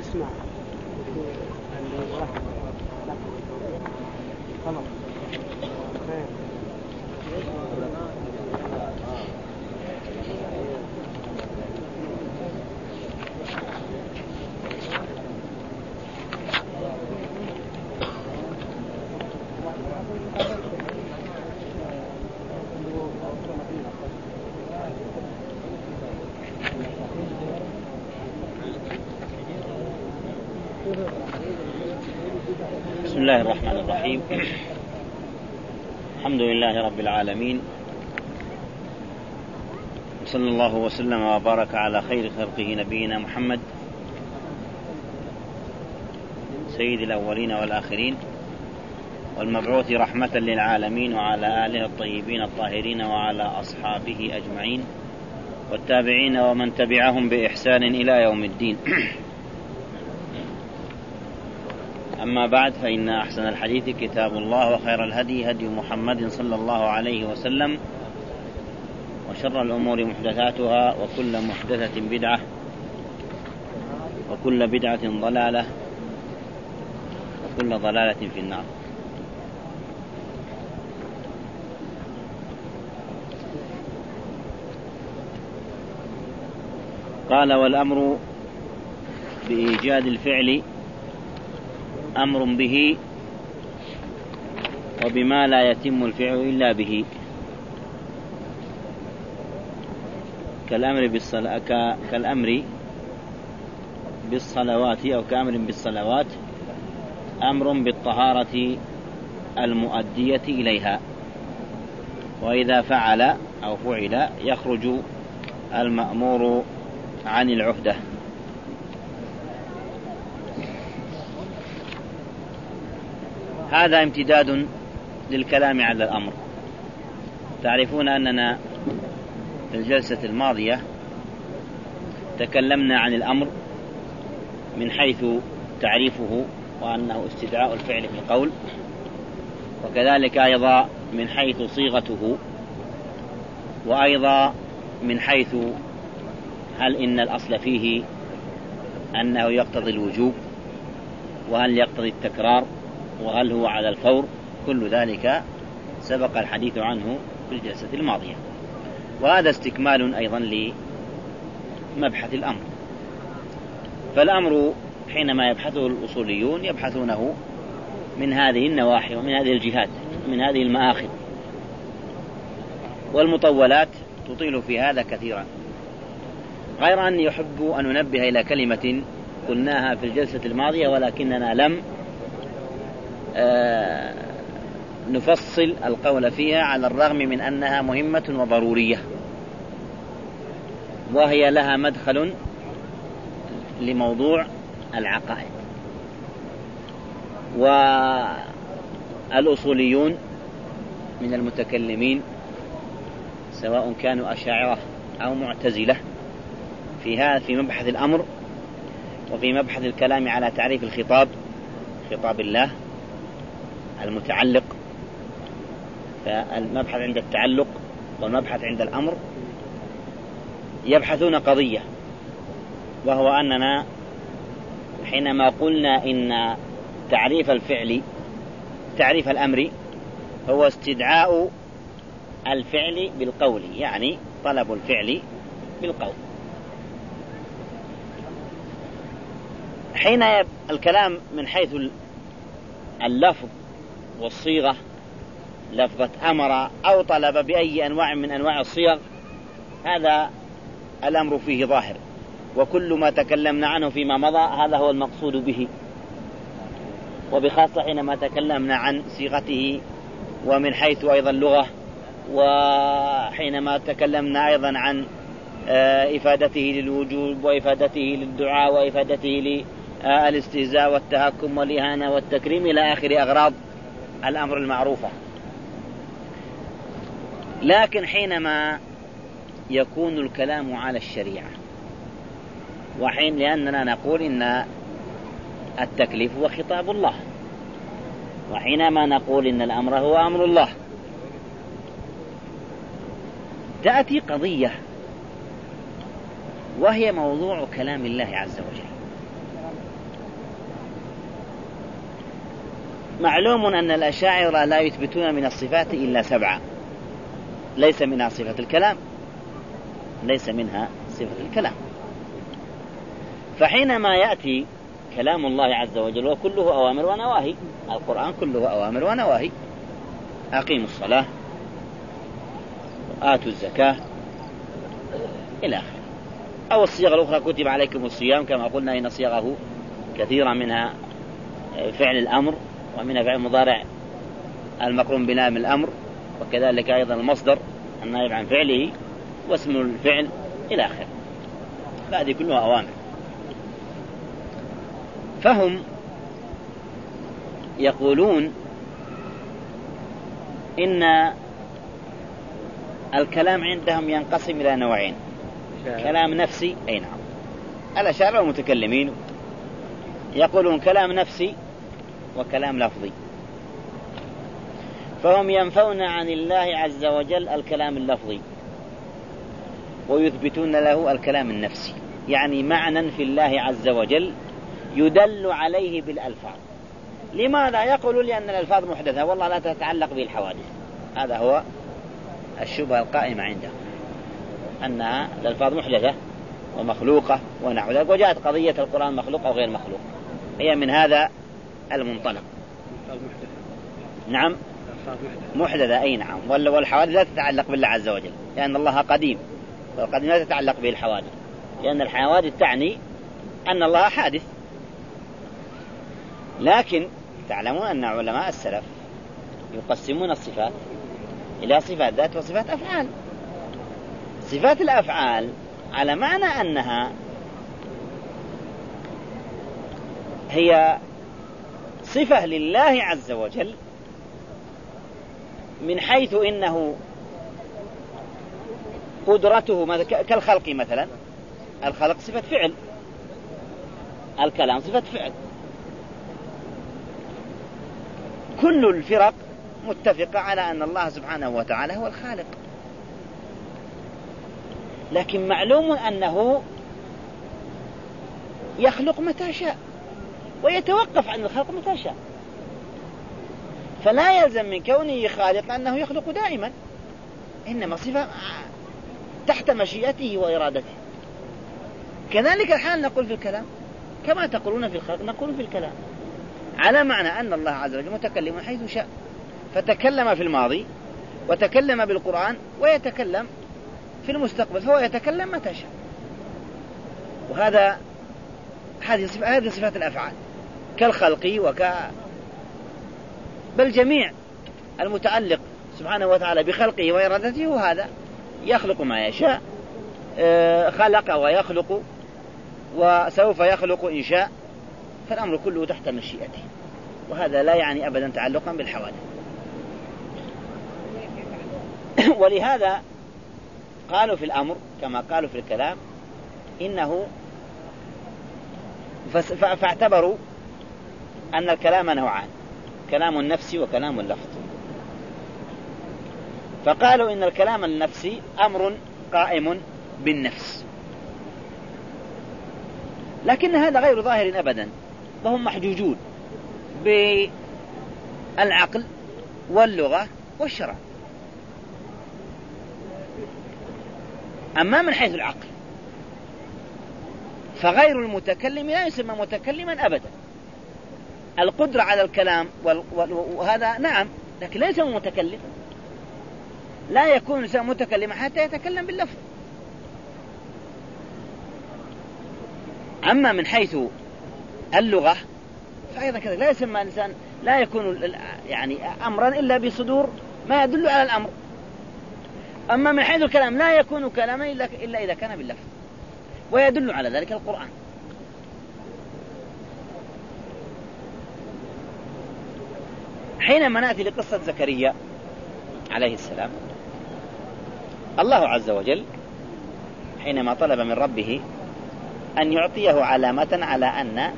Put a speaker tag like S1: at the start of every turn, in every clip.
S1: تسمع خلاص
S2: بسم الله الرحمن الرحيم الحمد لله رب العالمين. وصلى الله وسلم وبارك على خير خلقه نبينا محمد. سيد الأولين والآخرين. والمبعوث رحمة للعالمين وعلى آله الطيبين الطاهرين وعلى أصحابه أجمعين. والتابعين ومن تبعهم بإحسان إلى يوم الدين. أما بعد فإن أحسن الحديث كتاب الله وخير الهدي هدي محمد صلى الله عليه وسلم وشر الأمور محدثاتها وكل محدثة بدعة وكل بدعة ضلالة وكل ضلالة في النار. قال والأمر بإيجاد الفعل أمر به وبما لا يتم الفعل إلا به. كالأمر بالصلاة كالأمر بالصلوات أو كأمر بالصلوات أمر بالطهارة المؤدية إليها. وإذا فعل أو فعل يخرج المأمور عن العهدة. هذا امتداد للكلام على الأمر. تعرفون أننا في الجلسة الماضية تكلمنا عن الأمر من حيث تعريفه وأنه استدعاء الفعل في القول وكذلك أيضا من حيث صيغته وأيضا من حيث هل إن الأصل فيه أنه يقتضي الوجوب وهل يقتضي التكرار وهل هو على الفور. كل ذلك سبق الحديث عنه في الجلسة الماضية. وهذا استكمال أيضا لمبحث الأمر. فالأمر حينما يبحثه الأصوليون يبحثونه من هذه النواحي ومن هذه الجهات من هذه المآخذ. والمطولات تطيل في هذا كثيرا. غير أني أحب أن أنبه إلى كلمة قلناها في الجلسة الماضية ولكننا لم نفصل القول فيها على الرغم من أنها مهمة وضرورية. وهي لها مدخل لموضوع العقائد. والأصوليون من المتكلمين سواء كانوا أشاعرة أو معتزلة في هذا في مبحث الأمر وفي مبحث الكلام على تعريف الخطاب خطاب الله المتعلق فالمبحث عند التعلق والمبحث عند الأمر يبحثون قضية وهو أننا حينما قلنا إن تعريف الفعل تعريف الأمر هو استدعاء الفعل بالقول يعني طلب الفعل بالقول. حين الكلام من حيث اللفظ والصيغة لفظة أمر أو طلب بأي أنواع من أنواع الصيغ هذا الأمر فيه ظاهر. وكل ما تكلمنا عنه فيما مضى هذا هو المقصود به. وبخاصة حينما تكلمنا عن صيغته ومن حيث أيضا اللغة وحينما تكلمنا أيضا عن آه، إفادته للوجوب وإفادته للدعاء وإفادته للإستهزاء والتهكم والإهانة والتكريم إلى آخر أغراض. الأمر المعروفة لكن حينما يكون الكلام على الشريعة وحين لأننا نقول إن التكليف هو خطاب الله وحينما نقول إن الأمر هو أمر الله تأتي قضية وهي موضوع كلام الله عز وجل. معلوم أن الأشاعرة لا يثبتون من الصفات إلا سبعة. ليس منها صفة الكلام. ليس منها صفة الكلام. فحينما يأتي كلام الله عز وجل وكله أوامر ونواهي القرآن كله أوامر ونواهي. أقيموا الصلاة وآتوا الزكاة إلى آخره. أو الصيغ الأخرى كتب عليكم الصيام كما قلنا إن صيغه كثيرا منها فعل الأمر. ومنها فعل مضارع المقرون بناء من الأمر وكذلك أيضا المصدر النائب عن فعله واسم الفعل إلى آخره. هذه كلها أوامر. فهم يقولون إن الكلام عندهم ينقسم إلى نوعين. كلام نفسي أي نعم. الأشاعرة والمتكلمين يقولون كلام نفسي وكلام لفظي. فهم ينفون عن الله عز وجل الكلام اللفظي. ويثبتون له الكلام النفسي. يعني معنى في الله عز وجل يدل عليه بالألفاظ. لماذا؟ يقول لأن الألفاظ محدثة. والله لا تتعلق به الحوادث. هذا هو الشبهة القائمة عنده. أنها الألفاظ محدثة ومخلوقة ونحو ذلك. وجاءت قضية القرآن مخلوق أو غير مخلوق. هي من هذا المنطلق. نعم. محدثة. أي نعم. والحوادث لا تتعلق بالله عز وجل لأن الله قديم. والقديم لا تتعلق به الحوادث لأن الحوادث تعني أن الله حادث. لكن تعلمون أن علماء السلف يقسمون الصفات إلى صفات ذات وصفات أفعال. صفات الأفعال على معنى أنها هي صفة لله عز وجل من حيث إنه قدرته كالخلق مثلا. الخلق صفة فعل. الكلام صفة فعل. كل الفرق متفقة على أن الله سبحانه وتعالى هو الخالق. لكن معلوم أنه يخلق متى شاء. ويتوقف عن الخلق متى شاء. فلا يلزم من كونه خالق أنه يخلق دائما. إنما صفة تحت مشيئته وإرادته. كذلك الحال نقول في الكلام. كما تقولون في الخلق نقول في الكلام. على معنى أن الله عز وجل متكلم حيث شاء. فتكلم في الماضي وتكلم بالقرآن ويتكلم في المستقبل فهو يتكلم متى شاء. وهذا هذه هذه صفات الأفعال. كالخلق وك بل جميع المتعلق سبحانه وتعالى بخلقه وإرادته وهذا يخلق ما يشاء آه، خلق ويخلق وسوف يخلق إن شاء فالأمر كله تحت مشيئته وهذا لا يعني أبدا تعلقا بالحوادث. ولهذا قالوا في الأمر كما قالوا في الكلام إنه فاعتبروا أن الكلام نوعان كلام النفسي وكلام اللفظ. فقالوا إن الكلام النفسي أمر قائم بالنفس. لكن هذا غير ظاهر أبدا وهم محجوجون بالعقل واللغة والشرع. أما من حيث العقل فغير المتكلم لا يسمى متكلما أبدا. القدرة على الكلام وهذا نعم لكن ليس متكلم. لا يكون الإنسان متكلما حتى يتكلم باللفظ. أما من حيث اللغة فأيضا كذا لا يسمى الإنسان لا يكون يعني أمرا إلا بصدور ما يدل على الأمر. أما من حيث الكلام لا يكون كلاما إلا إذا كان باللفظ. ويدل على ذلك القرآن. حينما نأتي لقصة زكريا عليه السلام الله عز وجل حينما طلب من ربه أن يعطيه علامة على أن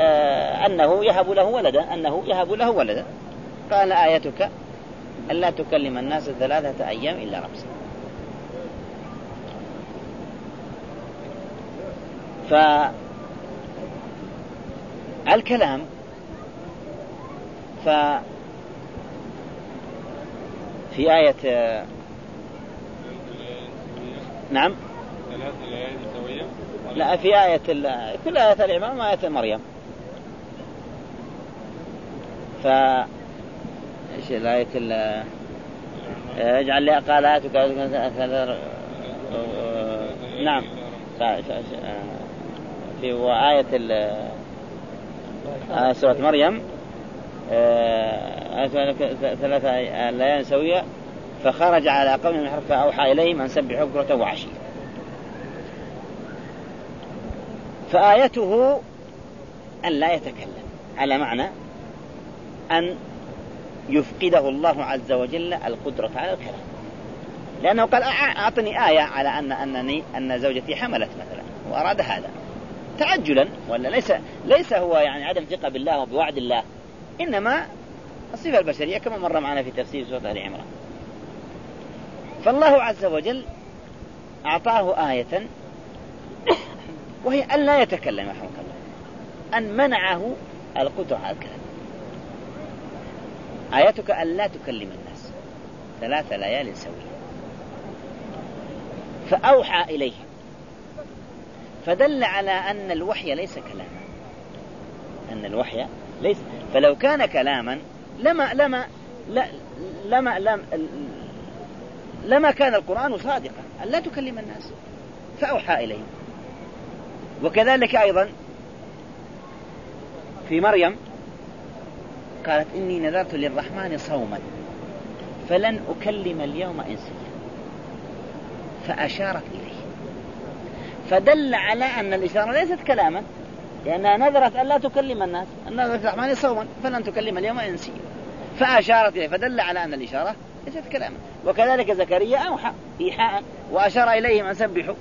S2: آه أنه يهب له ولدا أنه يهب له ولدا. قال آيتك ألا تكلم الناس ثلاثة أيام إلا رمزا. فالكلام ف في آية نعم. لا في آية كل آية الإمام وآية مريم. ف إيش الآية اجعل لي قالاتك نعم. في آية آية سورة مريم. آية ثلاثة ليال سوية فخرج على قوم من حرف فأوحى إليهم أن سبحوا بكرة وعشية. فآيته أن لا يتكلم على معنى أن يفقده الله عز وجل القدرة على الكلام. لأنه قال أعطني آية على أن أنني أن زوجتي حملت مثلا وأراد هذا. تعجلا ولا ليس ليس هو يعني عدم ثقة بالله وبوعد الله. إنما الصفة البشرية كما مر معنا في تفسير سورة آل عمران. فالله عز وجل أعطاه آية وهي أن لا يتكلم رحمك الله. أن منعه القدرة على الكلام. آيتك أن لا تكلم الناس. ثلاث ليال سوية. فأوحى إليهم فدل على أن الوحي ليس كلاما. أن الوحي ليس. فلو كان كلاما لما لما لما لما لما كان القرآن صادقا. أن لا تكلم الناس. فأوحى إليهم. وكذلك أيضا في مريم قالت إني نذرت للرحمن صوما فلن أكلم اليوم إنسيا. فأشارت إليه. فدل على أن الإشارة ليست كلاما. لأنها نذرت أن لا تكلم الناس. أن نذرت للرحمن صوما فلن تكلم اليوم إنسيا فأشارت إليه فدل على أن الإشارة ليست كلاما. وكذلك زكريا أوحى إيحاء وأشار إليهم أن سبحوا.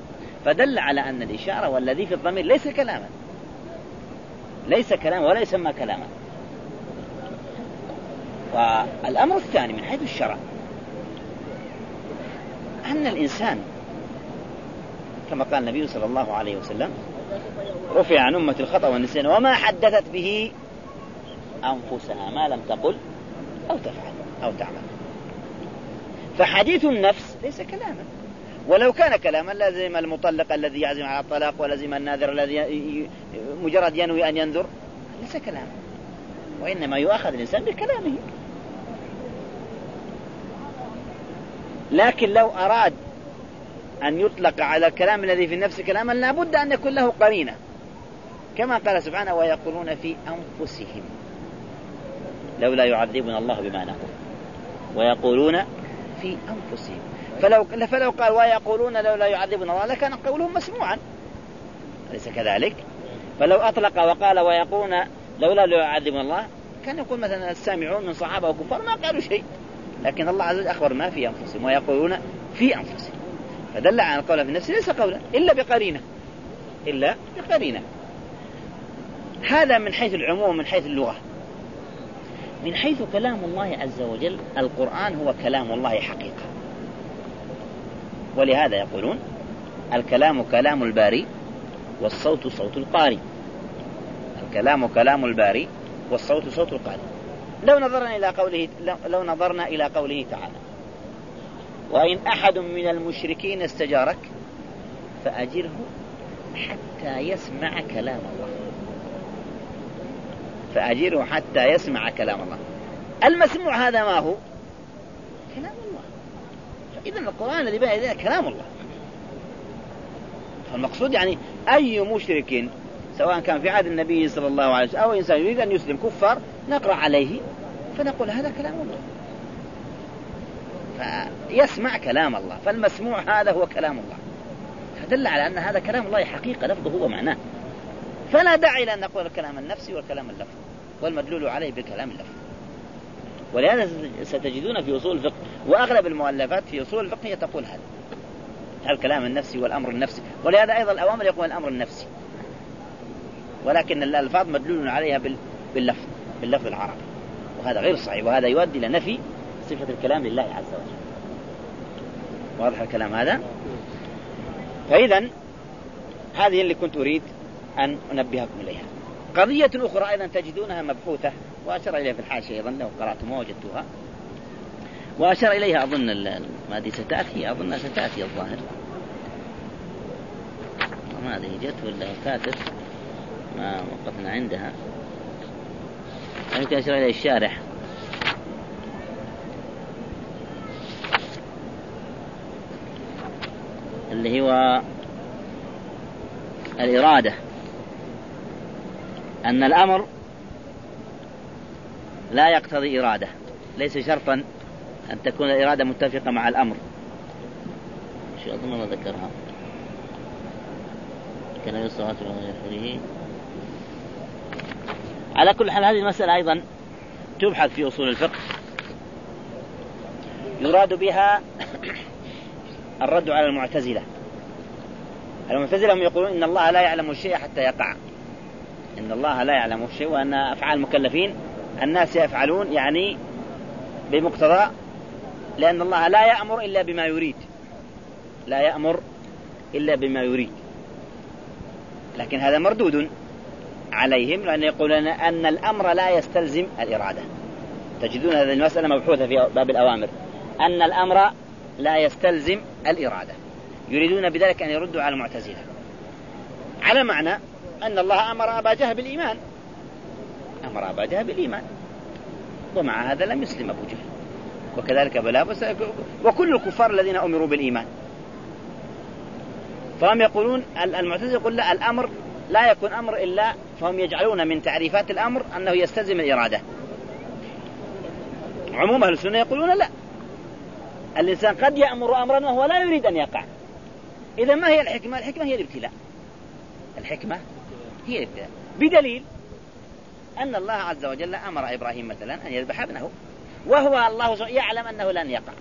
S2: فدل على أن الإشارة والذي في الضمير ليس كلاما. ليس كلاما ولا يسمى كلاما. والأمر الثاني من حيث الشرع أن الإنسان كما قال النبي صلى الله عليه وسلم رفع عن أمة الخطأ والنسيان وما حدثت به أنفسها ما لم تقل أو تفعل أو تعمل. فحديث النفس ليس كلاما. ولو كان كلاما لازم المطلق الذي يعزم على الطلاق ولزم الناذر الذي مجرد ينوي أن ينذر ليس كلاما. وإنما يؤخذ الإنسان بكلامه. لكن لو أراد أن يطلق على الكلام الذي في النفس كلاما لابد أن يكون له قرينة. كما قال سبحانه ويقولون في أنفسهم. لولا يعذبنا الله بما نقول. ويقولون في أنفسهم. فلو فلو قال ويقولون لولا يعذبنا الله لكان قولهم مسموعا. أليس كذلك؟ فلو أطلق وقال ويقولون لولا يعذبنا الله كان يقول مثلا السامعون من صحابة وكفار ما قالوا شيء. لكن الله عز وجل أخبر ما في أنفسهم ويقولون في أنفسهم. فدل على القول في النفس ليس قولا إلا بقرينة. إلا بقرينة. هذا من حيث العموم من حيث اللغة. من حيث كلام الله عز وجل القرآن هو كلام الله حقيقة. ولهذا يقولون الكلام كلام الباري والصوت صوت القاري الكلام كلام الباري والصوت صوت القاري لو نظرنا إلى قوله لو نظرنا إلى قوله تعالى. وإن أحد من المشركين استجارك فأجره حتى يسمع كلام الله. فأجره حتى يسمع كلام الله. المسموع هذا ما هو؟ كلام الله. فإذا القرآن الذي بين يدينا كلام الله. فالمقصود يعني أي مشرك سواء كان في عهد النبي صلى الله عليه وسلم أو إنسان يريد أن يسلم كفار نقرأ عليه فنقول هذا كلام الله. فيسمع كلام الله فالمسموع هذا هو كلام الله. فدل على أن هذا كلام الله حقيقة لفظه ومعناه فلا داعي لأن نقول الكلام النفسي والكلام اللفظ والمدلول عليه بالكلام اللفظ ولهذا ستجدون في أصول الفقه وأغلب المؤلفات في أصول الفقه هي تقول هذا. الكلام النفسي والأمر النفسي. ولهذا أيضا الأوامر يقول الأمر النفسي. ولكن الألفاظ مدلول عليها باللفظ باللفظ العربي. وهذا غير صحيح وهذا يؤدي إلى نفي صفة الكلام لله عز وجل. واضح الكلام هذا؟ فإذا هذه اللي كنت أريد أن أنبهكم إليها. قضية أخرى أيضا تجدونها مبحوثة وأشار إليها في الحاشية أيضا لو قرأتموها وجدتوها. وأشار إليها أظن ما أدري ستأتي أظنها ستأتي الظاهر. ما أدري جت ولا فاتت؟ ما وقفنا عندها. يمكن أشار إليه الشارح. اللي هو الإرادة. أن الأمر لا يقتضي إرادة. ليس شرطا أن تكون الإرادة متفقة مع الأمر. شو أظن ما ذكرها. كان الصلاة وغيره على كل حال هذه المسألة أيضا تبحث في أصول الفقه. يراد بها الرد على المعتزلة. المعتزلة هم يقولون إن الله لا يعلم الشيء حتى يقع. إن الله لا يعلم الشيء وأن أفعال المكلفين الناس يفعلون يعني بمقتضى لأن الله لا يأمر إلا بما يريد. لا يأمر إلا بما يريد. لكن هذا مردود عليهم لأن يقولون أن الأمر لا يستلزم الإرادة. تجدون هذه المسألة مبحوثة في باب الأوامر. أن الأمر لا يستلزم الإرادة. يريدون بذلك أن يردوا على المعتزلة. على معنى أن الله أمر أبا جهل بالإيمان. أمر أبا جهل بالإيمان. ومع هذا لم يسلم أبو جهل. وكذلك بلا وكل الكفار الذين أمروا بالإيمان. فهم يقولون المعتزلة يقول لا الأمر لا يكون أمر إلا فهم يجعلون من تعريفات الأمر أنه يستلزم الإرادة. عموم أهل السنة يقولون لا. الإنسان قد يأمر أمرا وهو لا يريد أن يقع. إذا ما هي الحكمة؟ الحكمة هي الابتلاء. الحكمة هي الابتلاء. بدليل أن الله عز وجل أمر إبراهيم مثلا أن يذبح ابنه. وهو الله يعلم أنه لن يقع.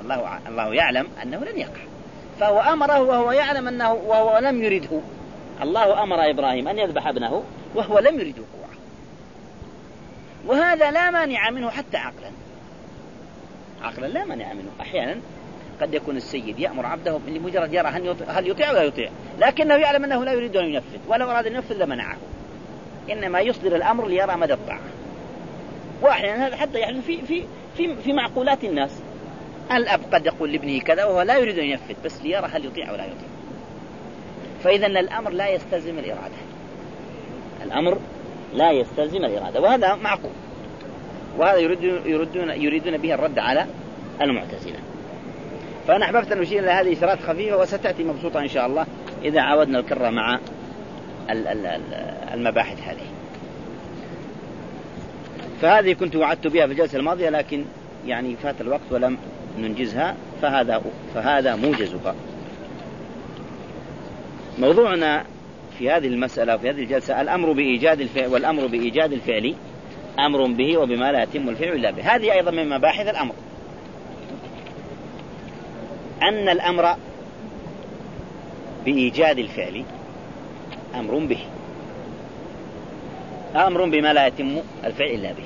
S2: الله الله يعلم أنه لن يقع. فهو أمره وهو يعلم أنه وهو لم يرده. الله أمر إبراهيم أن يذبح ابنه وهو لم يرده وهذا لا مانع منه حتى عقلا. عقلا لا مانع منه. أحيانا قد يكون السيد يأمر عبده لمجرد يرى هل يطيع ولا يطيع لكنه يعلم أنه لا يريد أن ينفذ ولو أراد أن ينفذ لمنعه إنما يصدر الأمر ليرى مدى الطاعة. وأحيانا هذا حتى يحدث في في في في معقولات الناس. الأب قد يقول لابنه كذا وهو لا يريد أن ينفذ بس ليرى هل يطيع ولا يطيع. فإذا الأمر لا يستلزم الإرادة. الأمر لا يستلزم الإرادة وهذا معقول. وهذا يريدون يريدون يريدون به الرد على المعتزلة. فأنا أحببت أن أشير إلى هذه إشارات خفيفة وستأتي مبسوطة إن شاء الله إذا عاودنا الكرة مع المباحث هذه. فهذه كنت وعدت بها في الجلسة الماضية لكن يعني فات الوقت ولم ننجزها فهذا فهذا موجزها موضوعنا في هذه المسألة وفي هذه الجلسة الأمر بإيجاد الفعل والأمر بإيجاد الفعل أمر به وبما لا يتم الفعل إلا به. هذه أيضا من مباحث الأمر. أن الأمر بإيجاد الفعل أمر به. أمر بما لا يتم الفعل إلا به.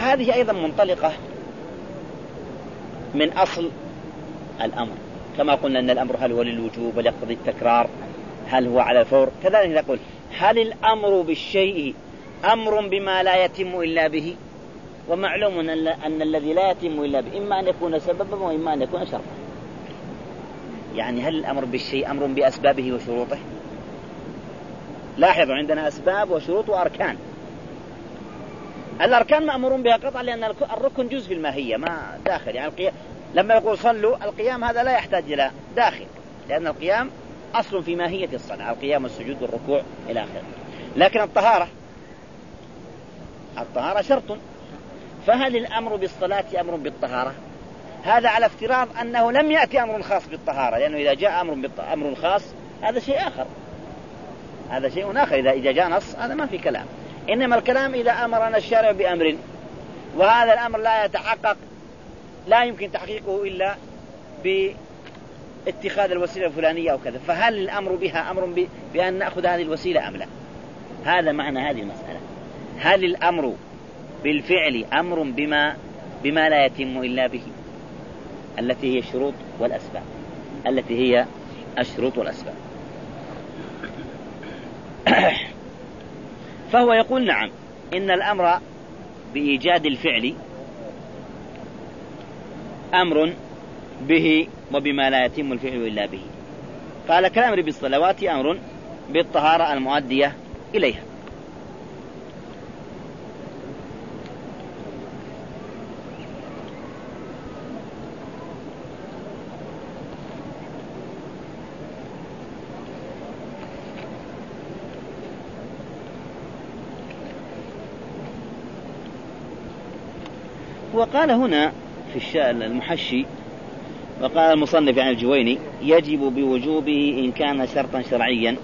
S2: هذه أيضا منطلقة من أصل الأمر. كما قلنا أن الأمر هل هو للوجوب هل يقتضي التكرار؟ هل هو على الفور؟ كذلك نقول هل الأمر بالشيء أمر بما لا يتم إلا به؟ ومعلوم أن, أن الذي لا يتم إلا به إما أن يكون سببا وإما أن يكون شرطا. يعني هل الأمر بالشيء أمر بأسبابه وشروطه؟ لاحظوا عندنا أسباب وشروط وأركان. الأركان مأمور بها قطعا لأن الركن جزء في الماهية ما داخل. يعني القيام لما يقول صلوا القيام هذا لا يحتاج إلى داخل لأن القيام أصل في ماهية الصلاة القيام والسجود والركوع إلى آخره. لكن الطهارة الطهارة شرط. فهل الأمر بالصلاة أمر بالطهارة؟ هذا على افتراض أنه لم يأتي أمر خاص بالطهارة لأنه إذا جاء أمر أمر خاص هذا شيء آخر. هذا شيء آخر. إذا إذا جاء نص هذا ما في كلام. إنما الكلام إذا أمرنا الشارع بأمر وهذا الأمر لا يتحقق لا يمكن تحقيقه إلا باتخاذ الوسيلة الفلانية أو كذا فهل الأمر بها أمر بأن نأخذ هذه الوسيلة أم لا؟ هذا معنى هذه المسألة. هل الأمر بالفعل أمر بما بما لا يتم إلا به؟ التي هي الشروط والأسباب. التي هي الشروط والأسباب. فهو يقول نعم إن الأمر بإيجاد الفعل أمر به وبما لا يتم الفعل إلا به. قال كالأمر بالصلوات أمر بالطهارة المؤدية إليها. وقال هنا في المحشي وقال المصنف عن الجويني يجب بوجوبه إن كان شرطا شرعيا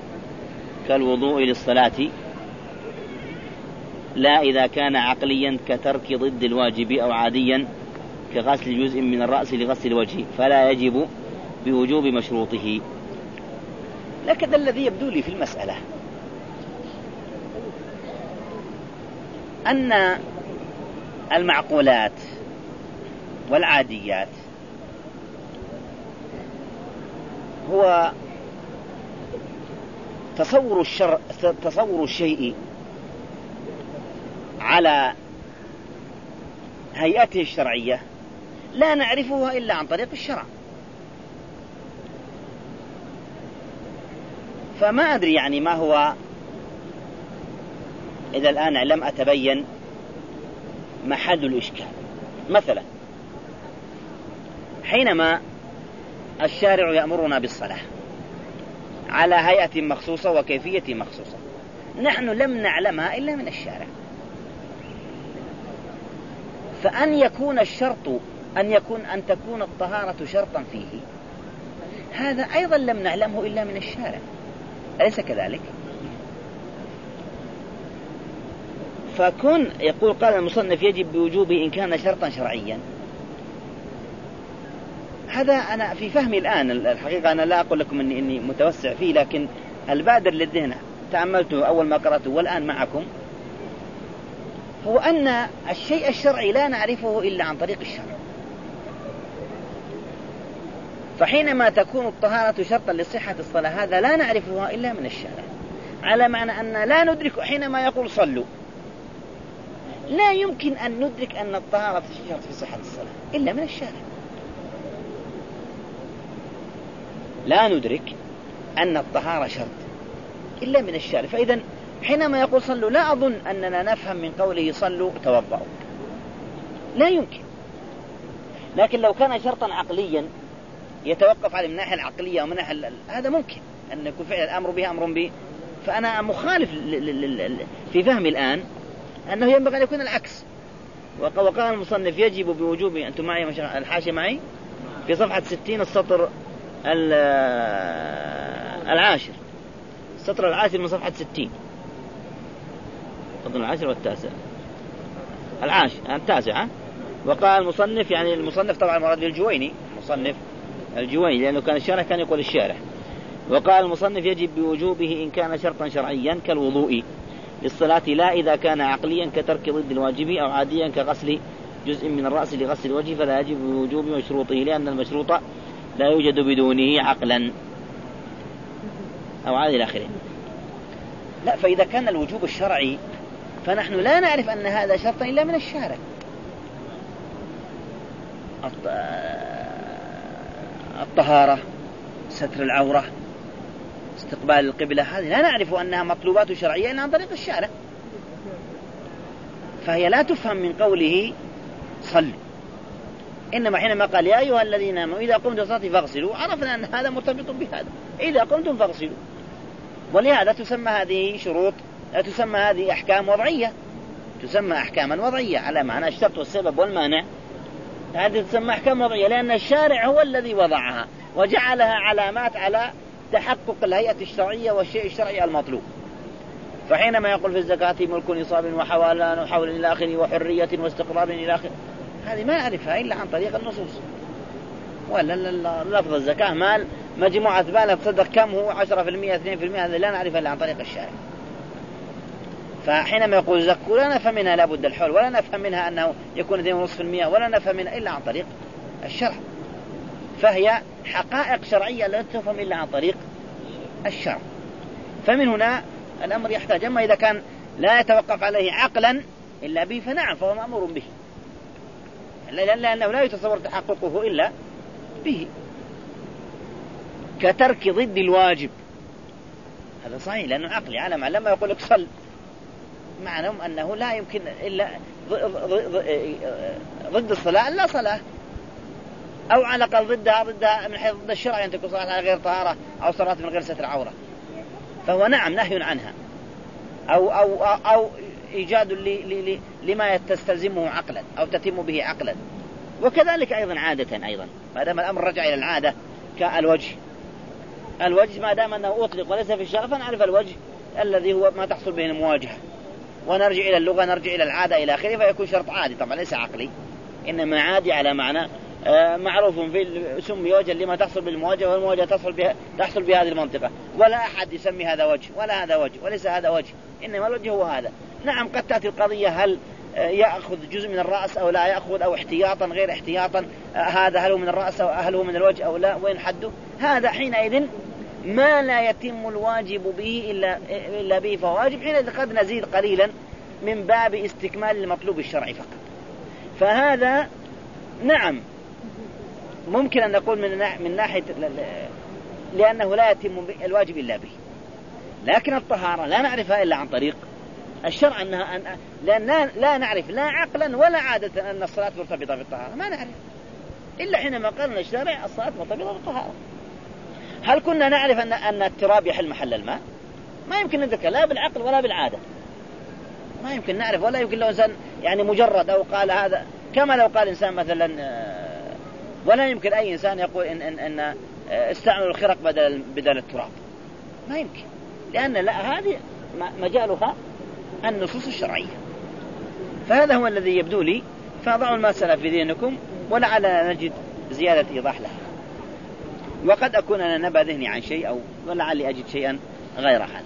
S2: كالوضوء للصلاة لا إذا كان عقليا كترك ضد الواجب أو عاديا كغسل جزء من الرأس لغسل الوجه فلا يجب بوجوب مشروطه. لكن الذي يبدو لي في المسألة أن المعقولات والعاديات هو تصور الشر تصور الشيء على هيئته الشرعية لا نعرفها إلا عن طريق الشرع. فما أدري يعني ما هو إذا الآن لم أتبين محل الإشكال. مثلا حينما الشارع يأمرنا بالصلاة. على هيئة مخصوصة وكيفية مخصوصة. نحن لم نعلمها إلا من الشارع. فأن يكون الشرط أن يكون أن تكون الطهارة شرطا فيه هذا أيضا لم نعلمه إلا من الشارع. أليس كذلك؟ فكن يقول قال المصنف يجب بوجوبه إن كان شرطا شرعيا. هذا أنا في فهمي الآن الحقيقة أنا لا أقول لكم إني, إني متوسع فيه لكن البادر للذهن تأملته أول ما قرأته والآن معكم هو أن الشيء الشرعي لا نعرفه إلا عن طريق الشرع. فحينما تكون الطهارة شرطا لصحة الصلاة هذا لا نعرفها إلا من الشارع. على معنى أن لا ندرك حينما يقول صلوا. لا يمكن أن ندرك أن الطهارة شرط في صحة الصلاة إلا من الشارع. لا ندرك أن الطهارة شرط إلا من الشارع. فإذا حينما يقول صلوا لا أظن أننا نفهم من قوله صلوا توضأوا. لا يمكن. لكن لو كان شرطا عقليا يتوقف على من الناحية العقلية ومن ناحية هذا ممكن. أن يكون فعل الأمر به أمر به. فأنا مخالف في فهمي الآن أنه ينبغي أن يكون العكس. وقال المصنف يجب بوجوب أنتم معي الحاشية معي؟ في صفحة ستين السطر العاشر. السطر العاشر من صفحة ستين. السطر العاشر والتاسع. العاشر التاسع وقال المصنف يعني المصنف طبعا مراد الجويني المصنف الجويني لأنه كان الشارح كان يقول الشارح. وقال المصنف يجب بوجوبه إن كان شرطا شرعيا كالوضوء للصلاة لا إذا كان عقليا كترك ضد الواجب أو عاديا كغسل جزء من الرأس لغسل الوجه فلا يجب بوجوب مشروطه لأن المشروط لا يوجد بدونه عقلا. أو عاد إلى آخره. لا فإذا كان الوجوب الشرعي فنحن لا نعرف أن هذا شرطا إلا من الشارع. الطهارة ستر العورة استقبال القبلة هذه لا نعرف أنها مطلوبات شرعية إلا عن طريق الشارع. فهي لا تفهم من قوله صل إنما حينما قال يا أيها الذين آمنوا إذا قمتم الصلاة فاغسلوا عرفنا أن هذا مرتبط بهذا. إذا قمتم فاغسلوا. ولهذا تسمى هذه شروط تسمى هذه أحكام وضعية. تسمى أحكاما وضعية على معنى الشرط والسبب والمانع. هذه تسمى أحكام وضعية لأن الشارع هو الذي وضعها وجعلها علامات على تحقق الهيئة الشرعية والشيء الشرعي المطلوب. فحينما يقول في الزكاة ملك نصاب وحوالان وحول إلى آخره وحرية واستقرار إلى آخره هذه ما نعرفها إلا عن طريق النصوص. ولا لفظ الزكاة مال مجموعة مال تصدق كم هو؟ 10% 2% هذا لا نعرفها إلا عن طريق الشارع. فحينما يقول زكوا لا نفهم منها لابد الحول ولا نفهم منها أنه يكون 2.5% ولا نفهم منها إلا عن طريق الشرع. فهي حقائق شرعية لا تفهم إلا عن طريق الشرع. فمن هنا الأمر يحتاج أما إذا كان لا يتوقف عليه عقلا إلا به فنعم فهو مأمور به. لأنه لا يتصور تحققه إلا به. كترك ضد الواجب. هذا صحيح لأنه عقلي. على ما لما يقول لك صل معنى أنه لا يمكن إلا ضد الصلاة لا صلاة. أو على الأقل ضدها ضدها من حيث ضد الشرع أن تكون صلاة على غير طهارة أو صلاة من غير ستر عورة. فهو نعم نهي عنها. أو أو أو, أو إيجاد لما تستلزمه عقلا أو تتم به عقلا. وكذلك أيضا عادة أيضا. ما دام الأمر رجع إلى العادة كالوجه. الوجه ما دام أنه أطلق وليس في الشرع فنعرف الوجه الذي هو ما تحصل به المواجهة. ونرجع إلى اللغة نرجع إلى العادة إلى آخره فيكون شرط عادي. طبعا ليس عقلي. إنما عادي على معنى آه، معروف في سمي وجها لما تحصل بالمواجهة والمواجهة تحصل بها تحصل بهذه المنطقة. ولا أحد يسمي هذا وجه ولا هذا وجه وليس هذا وجه. إنما الوجه هو هذا. نعم قد تأتي القضية هل آه، يأخذ جزء من الرأس أو لا؟ يأخذ أو احتياطا غير احتياطا آه، هذا هل هو من الرأس أو هل هو من الوجه أو لا؟ وين حده؟ هذا حينئذ ما لا يتم الواجب به إلا إلا به فهو واجب. حينئذ قد نزيد قليلا من باب استكمال المطلوب الشرعي فقط. فهذا نعم ممكن أن نقول من من ناحية لأنه لا يتم الواجب إلا به. لكن الطهارة لا نعرفها إلا عن طريق الشرع أنها أن لأن لا نعرف لا عقلا ولا عادة أن الصلاة مرتبطة بالطهارة. ما نعرف. إلا حينما قال الشارع الصلاة مرتبطة بالطهارة. هل كنا نعرف أن أن التراب يحل محل الماء؟ ما يمكن ندرك لا بالعقل ولا بالعادة. ما يمكن نعرف ولا يمكن لو إنسان يعني مجرد أو قال هذا. كما لو قال إنسان مثلا آه، ولا يمكن أي إنسان يقول إن إن, إن آه، استعملوا الخرق بدل بدل التراب. ما يمكن. لأن لا هذه مجالها النصوص الشرعية. فهذا هو الذي يبدو لي فضعوا المسألة في ذهنكم ولعلنا نجد زيادة إيضاح لها. وقد أكون أنا نبى ذهني عن شيء أو ولعلي أجد شيئا غير هذا.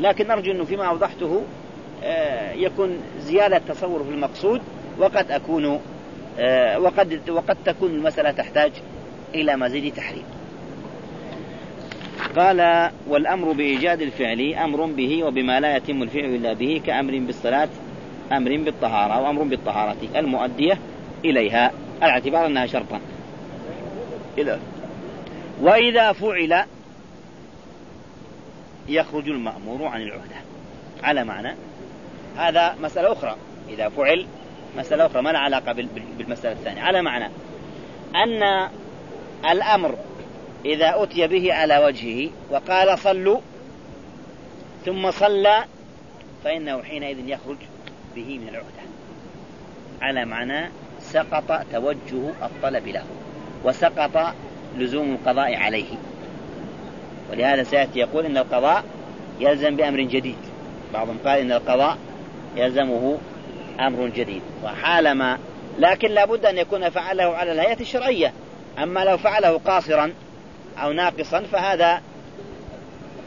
S2: لكن نرجو أنه فيما أوضحته آه، يكون زيادة تصور في المقصود وقد أكون آه، وقد وقد تكون المسألة تحتاج إلى مزيد تحريم. قال والأمر بإيجاد الفعل أمر به وبما لا يتم الفعل إلا به كأمر بالصلاة أمر بالطهارة أو أمر بالطهارة المؤدية إليها. الاعتبار أنها شرطا. إلى. وإذا فعل يخرج المأمور عن العهدة. على معنى هذا مسألة أخرى. إذا فعل مسألة أخرى ما لها علاقة بالمسألة الثانية. على معنى أن الأمر إذا أتي به على وجهه وقال صلوا ثم صلى فإنه حينئذ يخرج به من العهدة. على معنى سقط توجه الطلب له وسقط لزوم القضاء عليه. ولهذا سيأتي يقول إن القضاء يلزم بأمر جديد. بعضهم قال إن القضاء يلزمه أمر جديد. وحالما لكن لابد أن يكون فعله على الهيئة الشرعية. أما لو فعله قاصرا أو ناقصا فهذا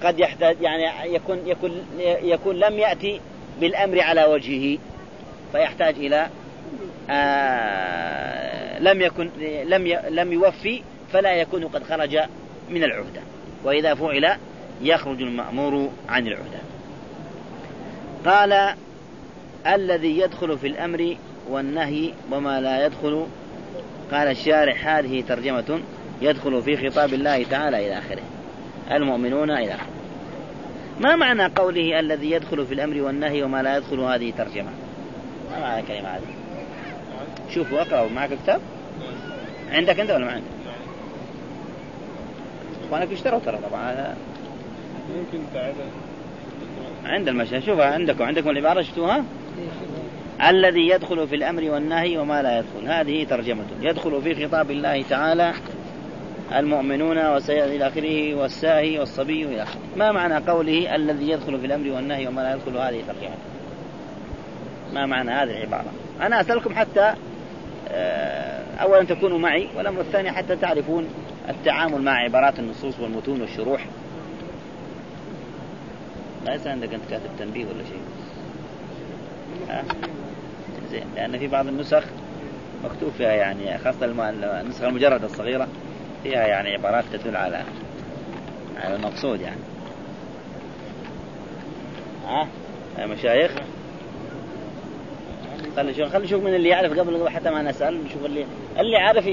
S2: قد يحتاج يعني يكون يكون يكون لم يأتي بالأمر على وجهه فيحتاج إلى آه لم يكن لم لم يوفي فلا يكون قد خرج من العهدة. وإذا فعل يخرج المأمور عن العهدة. قال الذي يدخل في الأمر والنهي وما لا يدخل. قال الشارح هذه ترجمة يدخل في خطاب الله تعالى إلى آخره. المؤمنون إلى آخره. ما معنى قوله الذي يدخل في الأمر والنهي وما لا يدخل؟ هذه ترجمة. ما معنى الكلمة هذه؟ شوفوا اقرأوا معك كتاب. عندك أنت ولا ما عندك؟ اخوانك اشتروا ترى طبعا. ممكن تعال عند المشايخ شوفها عندكم عندكم العبارة شفتوها؟ الذي يدخل في الأمر والنهي وما لا يدخل. هذه ترجمة. يدخل في خطاب الله تعالى المؤمنون إلى آخره والساهي والصبي إلى آخره. ما معنى قوله الذي يدخل في الأمر والنهي وما لا يدخل هذه ترجمة ما معنى هذه العبارة؟ أنا أسألكم حتى آه، أولا تكونوا معي والأمر الثاني حتى تعرفون التعامل مع عبارات النصوص والمتون والشروح. ليس عندك أنت كاتب تنبيه ولا شيء. ها؟ زين لأن في بعض النسخ مكتوب فيها يعني خاصة النسخة المجردة الصغيرة. فيها يعني عبارات تدل على على المقصود يعني. ها؟ يا مشايخ؟ خلي شوف خلي نشوف من اللي يعرف قبل حتى ما نسأل نشوف اللي اللي عارف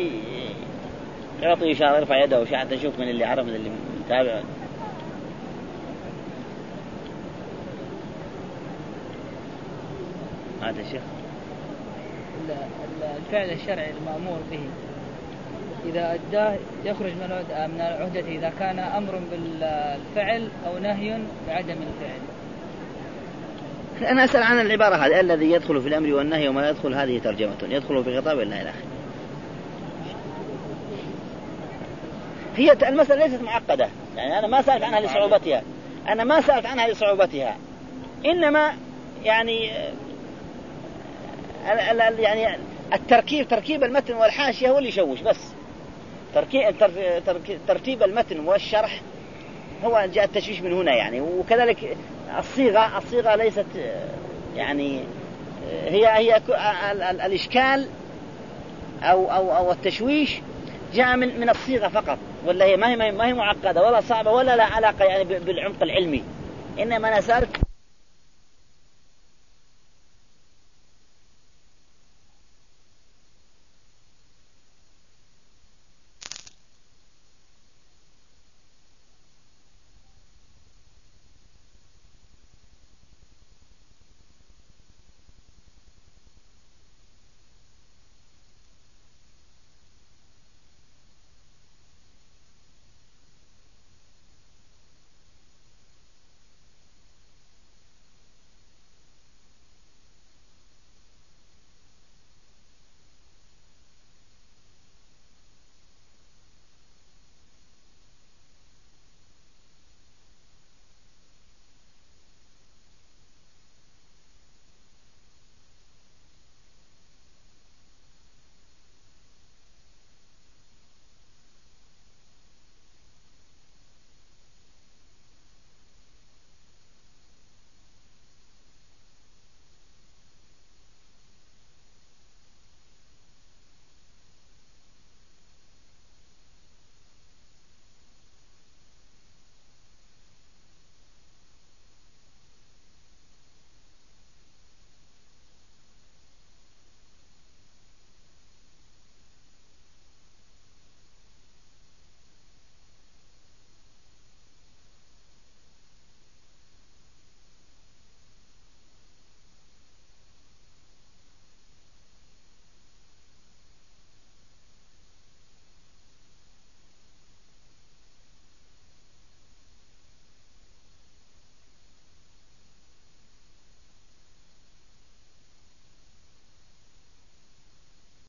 S2: يعطي إشارة يرفع يده وشي حتى نشوف من اللي عرف من اللي متابع. هذا الشيخ
S1: الفعل الشرعي المأمور به. إذا أداه يخرج من من العهدة إذا كان أمر بالفعل أو نهي بعدم الفعل.
S2: أنا أسأل عن العبارة هذه. الذي يدخل في الأمر والنهي وما يدخل؟ هذه ترجمة. يدخل في خطاب الله إلى. هي المسألة ليست معقدة. يعني أنا ما سألت عنها لصعوبتها. أنا ما سألت عنها لصعوبتها. إنما يعني يعني التركيب تركيب المتن والحاشية هو اللي يشوش بس. ترتيب المتن والشرح هو جاء التشويش من هنا يعني. وكذلك الصيغة الصيغة ليست يعني هي هي الإشكال أو أو أو التشويش جاء من من الصيغة فقط ولا هي ما هي ما هي معقدة ولا صعبة ولا لا علاقة يعني بالعمق العلمي. إنما أنا سألت